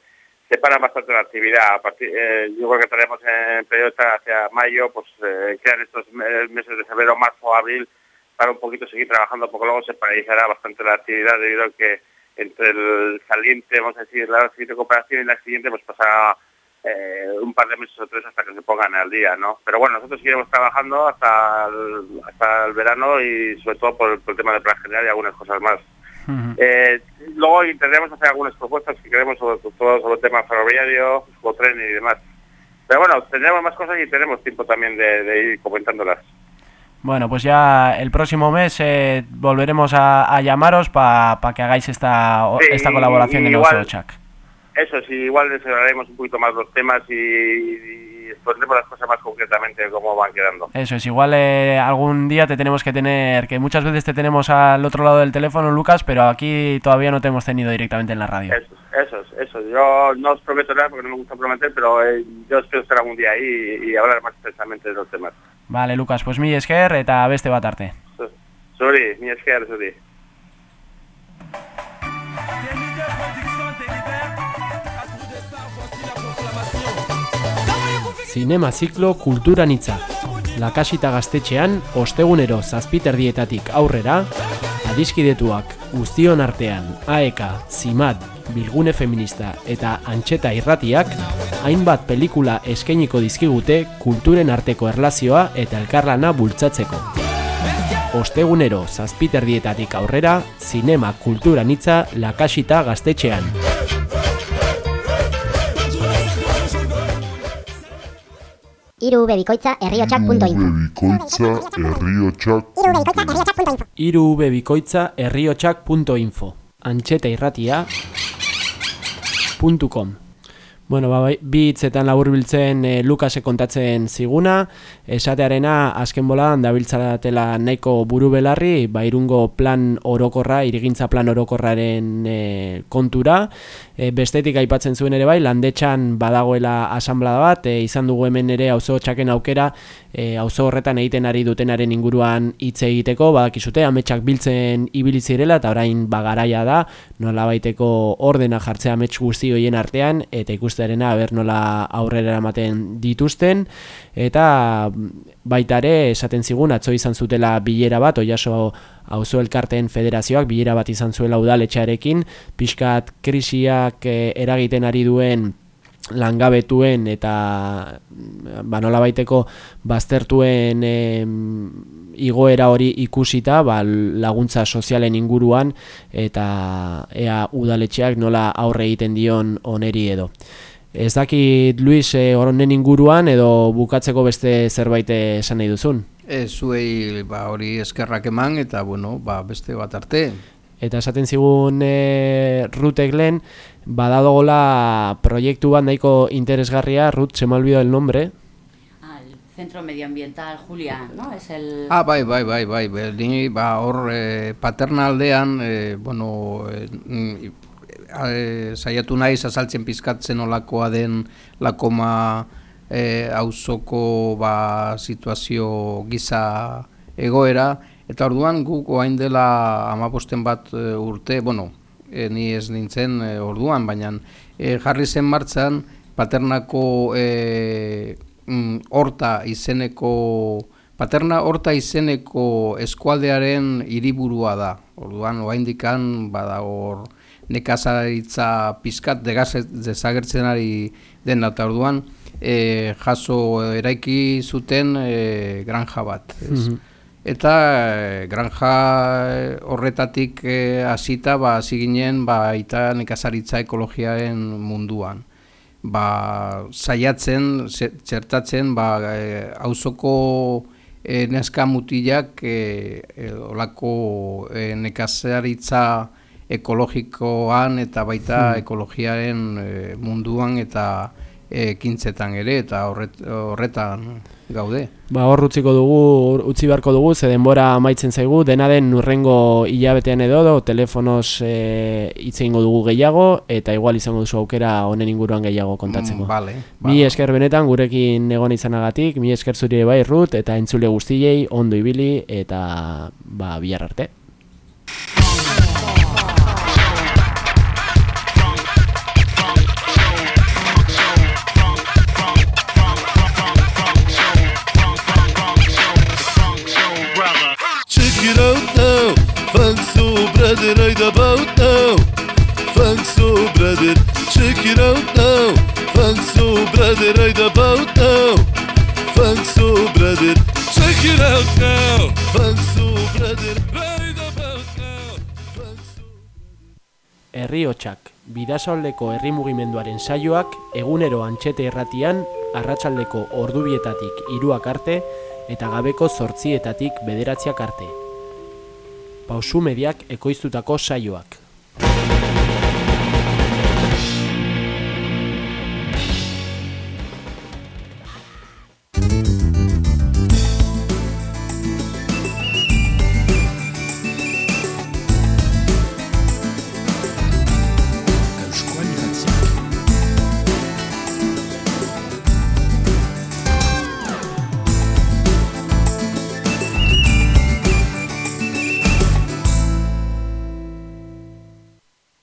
separa bastante la actividad. A partir, eh, yo creo que tenemos en periodo hacia mayo, pues eh, quedan estos me- meses de febrero, marzo, abril, para un poquito seguir trabajando, porque luego se paralizará bastante la actividad debido a que entre el saliente, vamos a decir, la siguiente cooperación y la siguiente, pues pasará eh, un par de meses o tres hasta que se pongan al día, ¿no? Pero bueno, nosotros seguiremos trabajando hasta el, hasta el verano y sobre todo por, por el tema del plan general y algunas cosas más. Eh, luego intentaremos hacer algunas propuestas que queremos sobre todo sobre el tema ferroviario, tren y demás. Pero bueno, tendremos más cosas y tenemos tiempo también de, de ir comentándolas. Bueno, pues ya el próximo mes eh, volveremos a, a llamaros para que hagáis esta, Sí, esta colaboración en igual- Osochak. Eso sí, igual desarrollaremos un poquito más los temas y, y expondremos las cosas más concretamente cómo van quedando. Eso es, igual eh, algún día te tenemos que tener, que muchas veces te tenemos al otro lado del teléfono, Lucas, pero aquí todavía no te hemos tenido directamente en la radio. Eso, eso, es, eso. Yo no os prometo nada porque no me gusta prometer, pero eh, yo espero estar algún día ahí y, y hablar más extensamente de los temas. Vale, Lucas, pues mi esker eta beste bat arte. Zuri, mi esker, zuri. Zinema ziklo kulturan hitza. Lakasita gaztetxean, ostegunero zazpiterdietatik aurrera, adiskidetuak guztion artean, AEK, ZIMAT, Bilgune Feminista eta Antxeta Irratiak, hainbat pelikula eskainiko dizkigute kulturen arteko erlazioa eta elkarlana bultzatzeko. Ostegunero zazpiterdietatik aurrera, zinema kultura nitza lakasita gaztetxean. Iru bebikoitza herriotxak.info Bikoitza herriotxak Iru bikoitza herriotxak.info Antxeta irratia .com Bueno, ba, bai, bi hitzetan laburbiltzen e, Lukase kontatzen ziguna, esatearena azken bolan dabiltzaratela nahiko buru belarri, ba, irungo plan orokorra, irigintza plan orokorraren e, kontura, e, bestetik aipatzen zuen ere bai, landetxan badagoela asamblada bat, e, izan dugu hemen ere auzo txaken aukera, e, auzo horretan egiten ari dutenaren inguruan hitz egiteko, badakizute, ametsak biltzen ibili zirela eta orain bagaraia da, nola baiteko ordena jartzea amets guzti hoien artean, eta ikustearena aber nola aurrera eramaten dituzten, eta baita ere esaten zigun atzo izan zutela bilera bat, oiaso auzo elkarteen federazioak bilera bat izan zuela udaletxearekin, pixkat krisiak eh, eragiten ari duen langabetuen eta ba nolabaiteko baztertuen em, igoera hori ikusita ba, laguntza sozialen inguruan eta ea udaletxeak nola aurre egiten dion oneri edo. Ez dakit Luis e, honen inguruan edo bukatzeko beste zerbait esan nahi duzun? E, zuei ba, hori eskerrak eman eta bueno, ba, beste bat arte. Eta esaten zigun e, Rutek lehen, badadogola proiektu bat nahiko interesgarria, Rut, se me ha olvidado el nombre. Centro Medioambiental Julia, ¿no? Es el... Ah, bai, bai, bai, bai, bai, ni ba hor e, paterna aldean, e, bueno, e, e, saiatu naiz azaltzen pizkatzen olakoa den lakoma e, auzoko ba, situazio giza egoera, eta orduan guk oain dela amaposten bat e, urte, bueno, e, ni ez nintzen e, orduan, baina e, jarri zen martzan paternako e, mm, horta izeneko Paterna horta izeneko eskualdearen hiriburua da. Orduan oraindikan bada hor nekazaritza pizkat desagertzen ari den eta orduan e, jaso eraiki zuten e, granja bat. Ez? Mhm. Eta e, granja horretatik e, hasita ba hasi ginen ba eta nekazaritza ekologiaren munduan ba, saiatzen, ze- txertatzen, ba, e, auzoko e, neska mutilak e, e, olako e, nekazaritza ekologikoan eta baita Hmm. ekologiaren e, munduan eta e, ekintzetan ere eta horret, horretan gaude. Ba, hor utziko dugu, utzi beharko dugu, ze denbora amaitzen zaigu, dena den nurrengo hilabetean edo, edo telefonos e, hitz egingo dugu gehiago, eta igual izango duzu aukera honen inguruan gehiago kontatzeko. Mm, vale, Mi esker benetan gurekin egon izanagatik, mi esker zuri bai Rut, eta entzule guztiei ondo ibili, eta ba, bihar arte. Brother, I about now. Thanks so brother, check it out now. Thanks so brother, I about now. Thanks so brother, check it out now. Thanks so brother, right about now. Herri hotxak, bidasoaldeko herri mugimenduaren saioak egunero antxete erratian, arratsaldeko ordubietatik iruak arte, eta gabeko zortzietatik bederatziak arte. Pausu mediak ekoiztutako saioak.